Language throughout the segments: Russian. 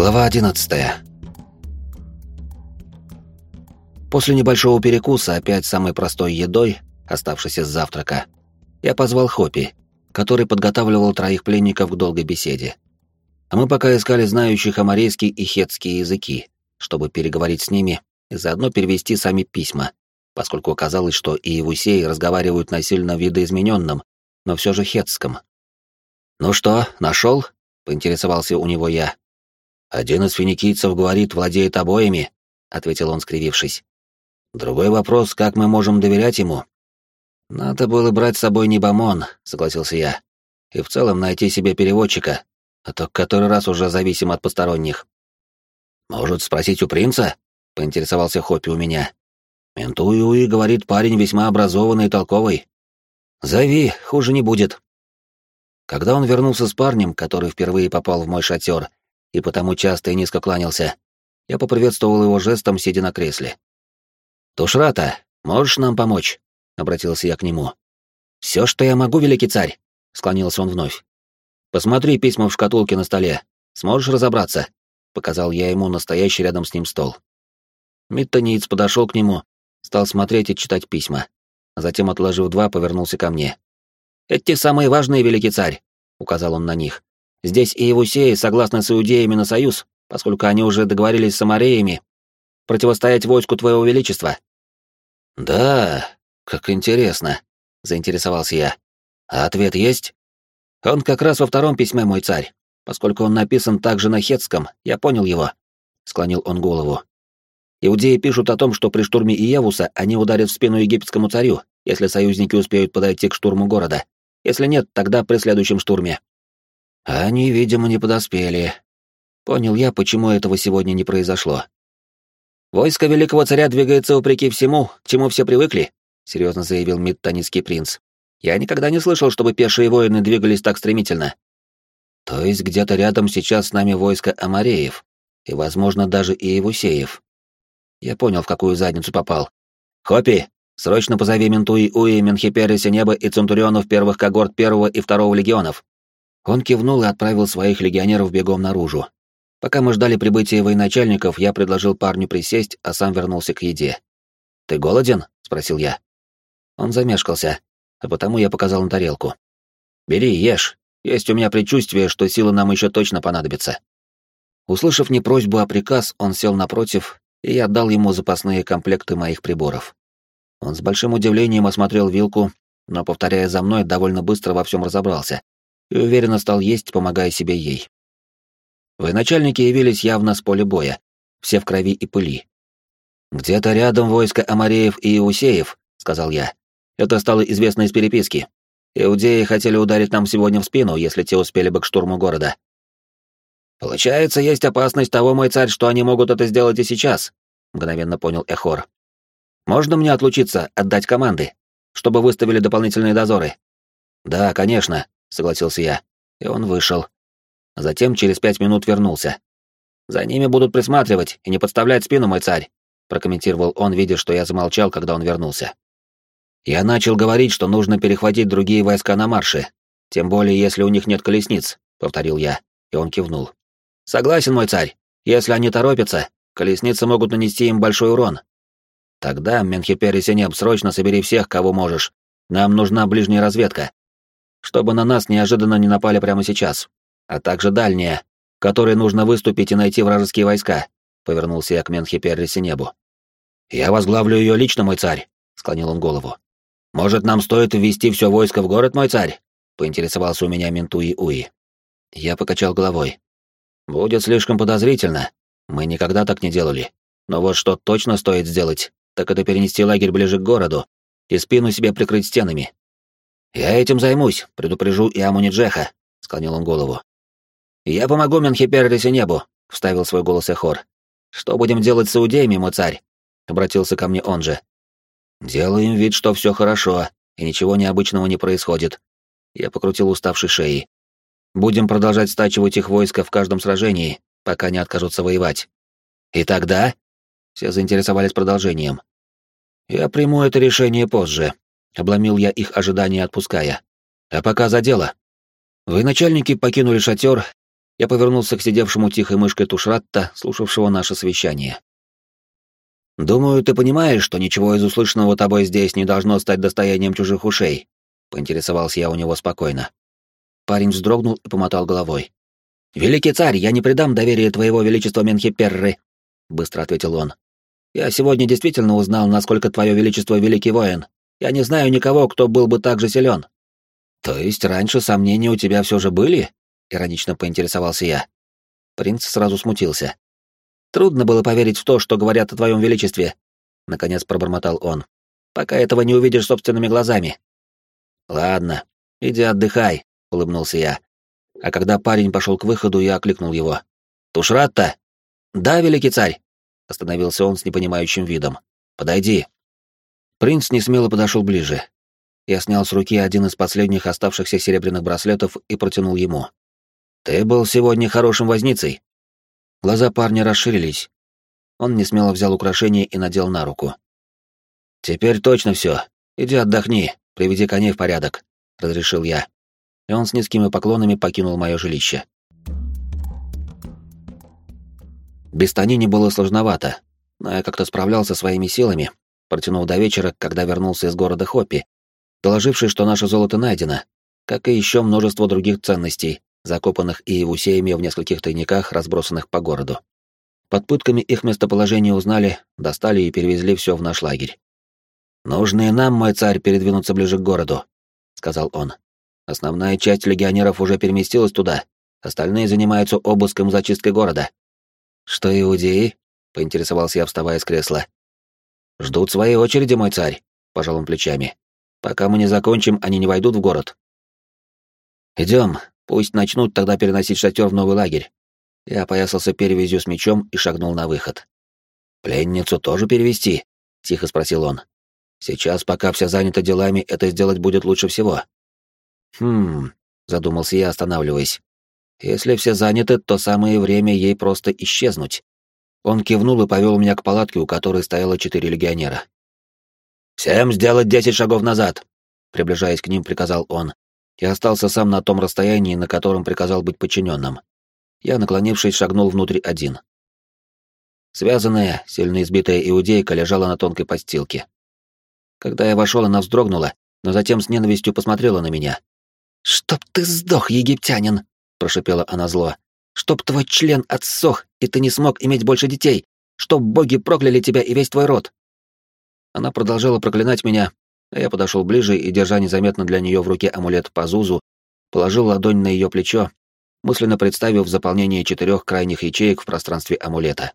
Глава 11. После небольшого перекуса, опять самой простой едой, оставшейся с завтрака, я позвал Хопи, который подготавливал троих пленников к долгой беседе. А мы пока искали знающих амарейский и хетский языки, чтобы переговорить с ними и заодно перевести сами письма, поскольку оказалось, что и Евусеи разговаривают на сильно видоизмененном, но все же хетском. «Ну что, нашел?» — поинтересовался у него я. «Один из финикийцев говорит, владеет обоими», — ответил он, скривившись. «Другой вопрос, как мы можем доверять ему?» «Надо было брать с собой Небомон», — согласился я. «И в целом найти себе переводчика, а то который раз уже зависим от посторонних». «Может, спросить у принца?» — поинтересовался Хоппи у меня. «Ментуюи, говорит, парень весьма образованный и толковый». «Зови, хуже не будет». Когда он вернулся с парнем, который впервые попал в мой шатер, и потому часто и низко кланялся, я поприветствовал его жестом, сидя на кресле. «Тушрата, можешь нам помочь?» — обратился я к нему. «Все, что я могу, великий царь!» — склонился он вновь. «Посмотри письма в шкатулке на столе. Сможешь разобраться?» — показал я ему настоящий рядом с ним стол. Миттониец подошел к нему, стал смотреть и читать письма, а затем, отложив два, повернулся ко мне. «Эти самые важные, великий царь!» — указал он на них. Здесь и Евусеи согласны с иудеями на союз, поскольку они уже договорились с самареями противостоять войску твоего величества. Да, как интересно, заинтересовался я. А ответ есть? Он как раз во втором письме, мой царь. Поскольку он написан также на хетском, я понял его. Склонил он голову. Иудеи пишут о том, что при штурме Иевуса они ударят в спину египетскому царю, если союзники успеют подойти к штурму города. Если нет, тогда при следующем штурме. Они, видимо, не подоспели. Понял я, почему этого сегодня не произошло. «Войско великого царя двигается вопреки всему, к чему все привыкли», — серьезно заявил Миттанийский принц. «Я никогда не слышал, чтобы пешие воины двигались так стремительно». «То есть где-то рядом сейчас с нами войско Амареев, и, возможно, даже и Евусеев». Я понял, в какую задницу попал. «Хопи, срочно позови Ментуи Уи, Менхипериса Неба и Центурионов первых когорт первого и второго легионов. Он кивнул и отправил своих легионеров бегом наружу. Пока мы ждали прибытия военачальников, я предложил парню присесть, а сам вернулся к еде. «Ты голоден?» — спросил я. Он замешкался, а потому я показал на тарелку. «Бери, ешь. Есть у меня предчувствие, что силы нам еще точно понадобятся». Услышав не просьбу, а приказ, он сел напротив, и я отдал ему запасные комплекты моих приборов. Он с большим удивлением осмотрел вилку, но, повторяя за мной, довольно быстро во всем разобрался и уверенно стал есть, помогая себе ей. Военачальники явились явно с поля боя, все в крови и пыли. «Где-то рядом войско Амареев и Иусеев», — сказал я. «Это стало известно из переписки. Иудеи хотели ударить нам сегодня в спину, если те успели бы к штурму города». «Получается, есть опасность того, мой царь, что они могут это сделать и сейчас», — мгновенно понял Эхор. «Можно мне отлучиться, отдать команды, чтобы выставили дополнительные дозоры?» «Да, конечно», согласился я, и он вышел. Затем через пять минут вернулся. «За ними будут присматривать и не подставлять спину, мой царь», прокомментировал он, видя, что я замолчал, когда он вернулся. «Я начал говорить, что нужно перехватить другие войска на марше, тем более если у них нет колесниц», — повторил я, и он кивнул. «Согласен, мой царь. Если они торопятся, колесницы могут нанести им большой урон. Тогда, Менхипер и Синеб, срочно собери всех, кого можешь. Нам нужна ближняя разведка чтобы на нас неожиданно не напали прямо сейчас, а также дальняя, которой нужно выступить и найти вражеские войска», — повернулся я к Менхиперрисе небу. «Я возглавлю ее лично, мой царь», — склонил он голову. «Может, нам стоит ввести все войско в город, мой царь?» — поинтересовался у меня Ментуи Уи. Я покачал головой. «Будет слишком подозрительно. Мы никогда так не делали. Но вот что точно стоит сделать, так это перенести лагерь ближе к городу и спину себе прикрыть стенами. «Я этим займусь, предупрежу и Амуниджеха», — склонил он голову. «Я помогу Менхиперрисе небу», — вставил свой голос Эхор. «Что будем делать с иудеями, мой царь?» — обратился ко мне он же. «Делаем вид, что все хорошо, и ничего необычного не происходит». Я покрутил уставшей шеи. «Будем продолжать стачивать их войска в каждом сражении, пока не откажутся воевать. И тогда...» Все заинтересовались продолжением. «Я приму это решение позже», Обломил я их ожидания, отпуская. А пока за дело. Вы, начальники, покинули шатер Я повернулся к сидевшему тихой мышкой Тушратта, слушавшего наше совещание. «Думаю, ты понимаешь, что ничего из услышанного тобой здесь не должно стать достоянием чужих ушей», — поинтересовался я у него спокойно. Парень вздрогнул и помотал головой. «Великий царь, я не предам доверие твоего величества Менхиперры», — быстро ответил он. «Я сегодня действительно узнал, насколько твое величество великий воин. Я не знаю никого, кто был бы так же силен». «То есть раньше сомнения у тебя все же были?» — иронично поинтересовался я. Принц сразу смутился. «Трудно было поверить в то, что говорят о твоем величестве», — наконец пробормотал он. «Пока этого не увидишь собственными глазами». «Ладно, иди отдыхай», — улыбнулся я. А когда парень пошел к выходу, я окликнул его. «Тушратта?» «Да, великий царь», — остановился он с непонимающим видом. «Подойди». Принц несмело подошел ближе. Я снял с руки один из последних оставшихся серебряных браслетов и протянул ему. «Ты был сегодня хорошим возницей». Глаза парня расширились. Он несмело взял украшение и надел на руку. «Теперь точно все. Иди отдохни, приведи коней в порядок», — разрешил я. И он с низкими поклонами покинул мое жилище. Без Танини было сложновато, но я как-то справлялся своими силами, протянув до вечера, когда вернулся из города Хоппи, доложивший, что наше золото найдено, как и еще множество других ценностей, закопанных и Иевусеями в нескольких тайниках, разбросанных по городу. Под пытками их местоположение узнали, достали и перевезли все в наш лагерь. «Нужно и нам, мой царь, передвинуться ближе к городу», — сказал он. «Основная часть легионеров уже переместилась туда, остальные занимаются обыском и зачисткой города». «Что иудеи?» — поинтересовался я, вставая с кресла. «Ждут своей очереди, мой царь», — пожал он плечами. «Пока мы не закончим, они не войдут в город». «Идем, Пусть начнут тогда переносить шатер в новый лагерь. Я опоясался перевязью с мечом и шагнул на выход. «Пленницу тоже перевести?» — тихо спросил он. «Сейчас, пока все заняты делами, это сделать будет лучше всего». «Хм...» — задумался я, останавливаясь. «Если все заняты, то самое время ей просто исчезнуть». Он кивнул и повел меня к палатке, у которой стояло четыре легионера. «Всем сделать десять шагов назад!» Приближаясь к ним, приказал он, и остался сам на том расстоянии, на котором приказал быть подчиненным. Я, наклонившись, шагнул внутрь один. Связанная, сильно избитая иудейка лежала на тонкой подстилке. Когда я вошел, она вздрогнула, но затем с ненавистью посмотрела на меня. «Чтоб ты сдох, египтянин!» — прошипела она зло. «Чтоб твой член отсох, и ты не смог иметь больше детей! Чтоб боги прокляли тебя и весь твой род!» Она продолжала проклинать меня, а я подошел ближе и, держа незаметно для нее в руке амулет Пазузу, положил ладонь на ее плечо, мысленно представив заполнение четырех крайних ячеек в пространстве амулета.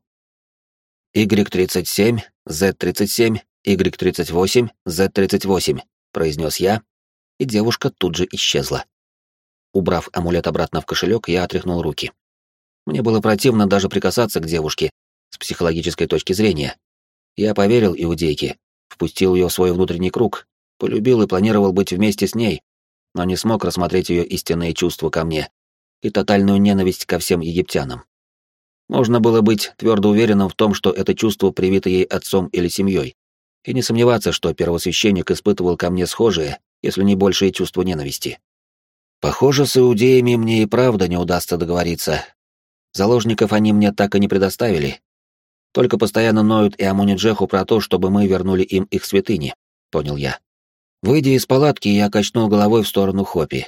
Y37, Z37, Y38, Z38, произнес я, и девушка тут же исчезла. Убрав амулет обратно в кошелек, я отряхнул руки. Мне было противно даже прикасаться к девушке с психологической точки зрения. Я поверил иудейке, впустил ее в свой внутренний круг, полюбил и планировал быть вместе с ней, но не смог рассмотреть ее истинные чувства ко мне и тотальную ненависть ко всем египтянам. Можно было быть твердо уверенным в том, что это чувство привито ей отцом или семьей, и не сомневаться, что первосвященник испытывал ко мне схожие, если не большие чувства ненависти. Похоже, с иудеями мне и правда не удастся договориться. Заложников они мне так и не предоставили, только постоянно ноют и Амуниджеху про то, чтобы мы вернули им их святыни, понял я. Выйдя из палатки, я качнул головой в сторону Хопи.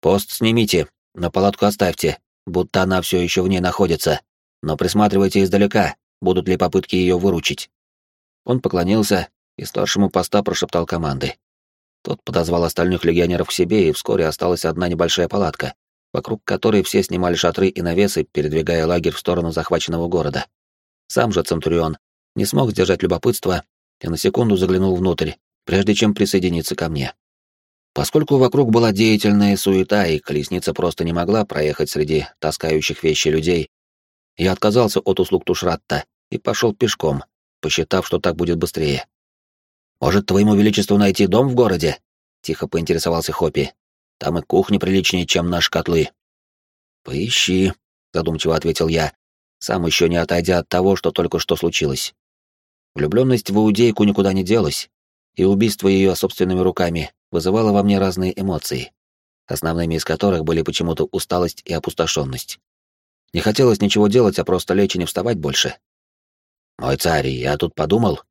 «Пост снимите, но палатку оставьте, будто она все еще в ней находится, но присматривайте издалека, будут ли попытки ее выручить». Он поклонился и старшему поста прошептал команды. Тот подозвал остальных легионеров к себе, и вскоре осталась одна небольшая палатка, вокруг которой все снимали шатры и навесы, передвигая лагерь в сторону захваченного города. Сам же Центурион не смог сдержать любопытство и на секунду заглянул внутрь, прежде чем присоединиться ко мне. Поскольку вокруг была деятельная суета и колесница просто не могла проехать среди таскающих вещи людей, я отказался от услуг Тушратта и пошел пешком, посчитав, что так будет быстрее. «Может, твоему величеству найти дом в городе?» — тихо поинтересовался Хоппи. «Там и кухня приличнее, чем наши котлы». «Поищи», — задумчиво ответил я, сам еще не отойдя от того, что только что случилось. Влюбленность в иудейку никуда не делась, и убийство ее собственными руками вызывало во мне разные эмоции. основными из которых были почему-то усталость и опустошенность. Не хотелось ничего делать, а просто лечь и не вставать больше. «Мой царь, я тут подумал».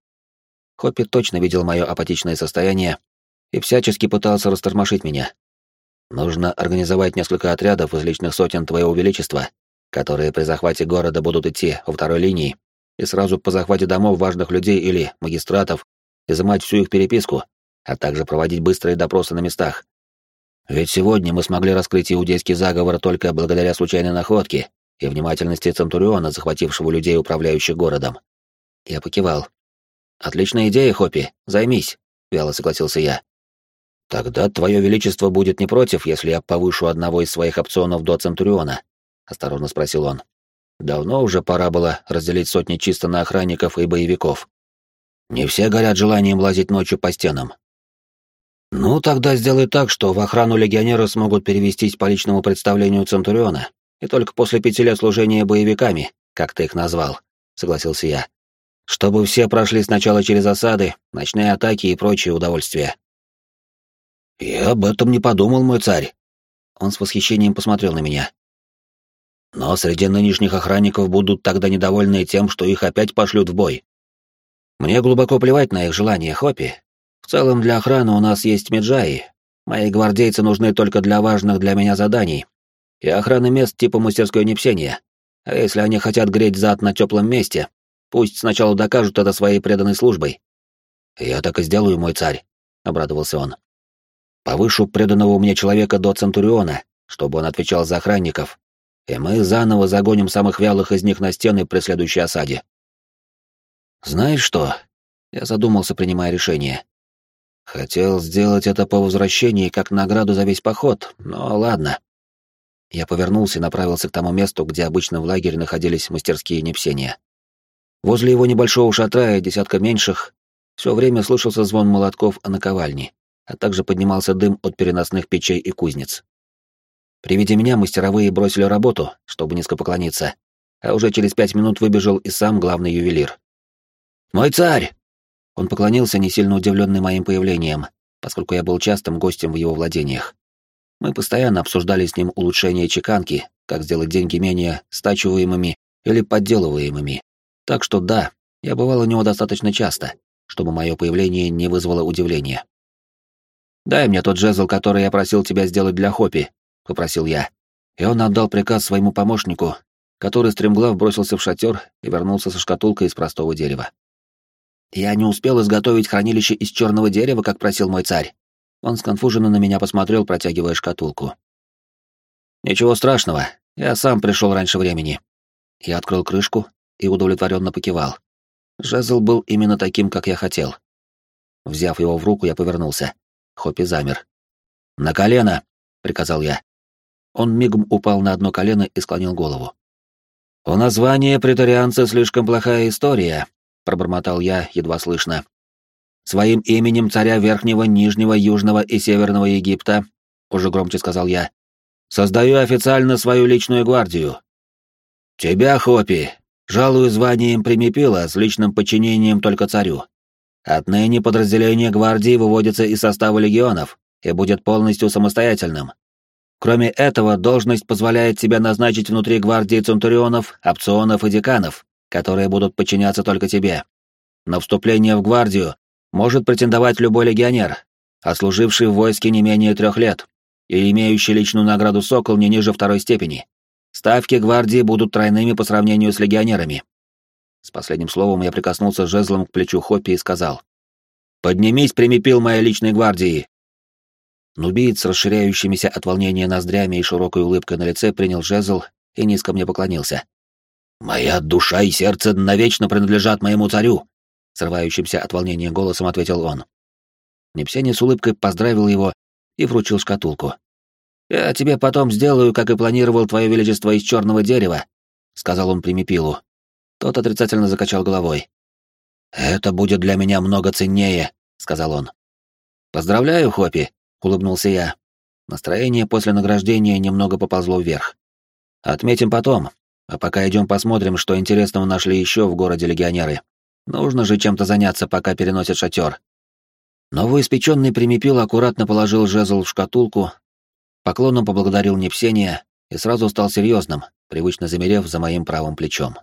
Хоппи точно видел мое апатичное состояние и всячески пытался растормошить меня. Нужно организовать несколько отрядов из личных сотен Твоего Величества, которые при захвате города будут идти во второй линии, и сразу по захвате домов важных людей или магистратов изымать всю их переписку, а также проводить быстрые допросы на местах. Ведь сегодня мы смогли раскрыть иудейский заговор только благодаря случайной находке и внимательности Центуриона, захватившего людей, управляющих городом. Я покивал. «Отличная идея, Хоппи, займись», — вяло согласился я. «Тогда Твое Величество будет не против, если я повышу одного из своих опционов до Центуриона?» — осторожно спросил он. «Давно уже пора было разделить сотни чисто на охранников и боевиков. Не все горят желанием лазить ночью по стенам, «Ну, тогда сделай так, что в охрану легионеры смогут перевестись по личному представлению Центуриона, и только после пяти лет служения боевиками, как ты их назвал», — согласился я. «Чтобы все прошли сначала через осады, ночные атаки и прочие удовольствия». «Я об этом не подумал, мой царь». Он с восхищением посмотрел на меня. «Но среди нынешних охранников будут тогда недовольны тем, что их опять пошлют в бой. Мне глубоко плевать на их желания, Хоппи, в целом для охраны у нас есть меджаи. Мои гвардейцы нужны только для важных для меня заданий и охраны мест типа мастерской непсения. А если они хотят греть зад на теплом месте, пусть сначала докажут это своей преданной службой. Я так и сделаю, мой царь, обрадовался он. Повышу преданного мне человека до Центуриона, чтобы он отвечал за охранников, и мы заново загоним самых вялых из них на стены при следующей осаде. Знаешь что? Я задумался, принимая решение. Хотел сделать это по возвращении как награду за весь поход, но ладно. Я повернулся и направился к тому месту, где обычно в лагере находились мастерские Непсения. Возле его небольшого шатра и десятка меньших все время слышался звон молотков о наковальне, а также поднимался дым от переносных печей и кузнец. При виде меня мастеровые бросили работу, чтобы низко поклониться, а уже через пять минут выбежал и сам главный ювелир. «Мой царь!» Он поклонился, не сильно удивленный моим появлением, поскольку я был частым гостем в его владениях. Мы постоянно обсуждали с ним улучшение чеканки, как сделать деньги менее стачиваемыми или подделываемыми. Так что да, я бывал у него достаточно часто, чтобы мое появление не вызвало удивления. «Дай мне тот жезл, который я просил тебя сделать для Хопи», — попросил я. И он отдал приказ своему помощнику, который стремглав бросился в шатер и вернулся со шкатулкой из простого дерева. Я не успел изготовить хранилище из черного дерева, как просил мой царь. Он сконфуженно на меня посмотрел, протягивая шкатулку. Ничего страшного, я сам пришел раньше времени. Я открыл крышку и удовлетворенно покивал. Жезл был именно таким, как я хотел. Взяв его в руку, я повернулся. Хоппи замер. «На колено!» — приказал я. Он мигом упал на одно колено и склонил голову. «У названия претарианца слишком плохая история», пробормотал я, едва слышно. Своим именем царя Верхнего, Нижнего, Южного и Северного Египта, уже громче сказал я, создаю официально свою личную гвардию. Тебя, Хопи, жалую званием примепила с личным подчинением только царю. Отныне подразделение гвардии выводится из состава легионов и будет полностью самостоятельным. Кроме этого, должность позволяет тебе назначить внутри гвардии центурионов, опционов и деканов, которые будут подчиняться только тебе. На вступление в гвардию может претендовать любой легионер, отслуживший в войске не менее трех лет и имеющий личную награду «Сокол» не ниже второй степени. Ставки гвардии будут тройными по сравнению с легионерами. С последним словом я прикоснулся жезлом к плечу Хоппи и сказал. «Поднимись, примепил моей личной гвардии!» Нубиец расширяющимися от волнения ноздрями и широкой улыбкой на лице принял жезл и низко мне поклонился. «Моя душа и сердце навечно принадлежат моему царю», — срывающимся от волнения голосом ответил он. Непсений с улыбкой поздравил его и вручил шкатулку. «Я тебе потом сделаю, как и планировал твое величество из черного дерева», — сказал он Примипилу. Тот отрицательно закачал головой. «Это будет для меня много ценнее», — сказал он. «Поздравляю, Хопи», — улыбнулся я. Настроение после награждения немного поползло вверх. «Отметим потом, а пока идем посмотрим, что интересного нашли еще в городе легионеры. Нужно же чем-то заняться, пока переносят шатер. Новоиспеченный примепил аккуратно положил жезл в шкатулку, Поклоном поблагодарил Непсения и сразу стал серьезным, привычно замерев за моим правым плечом.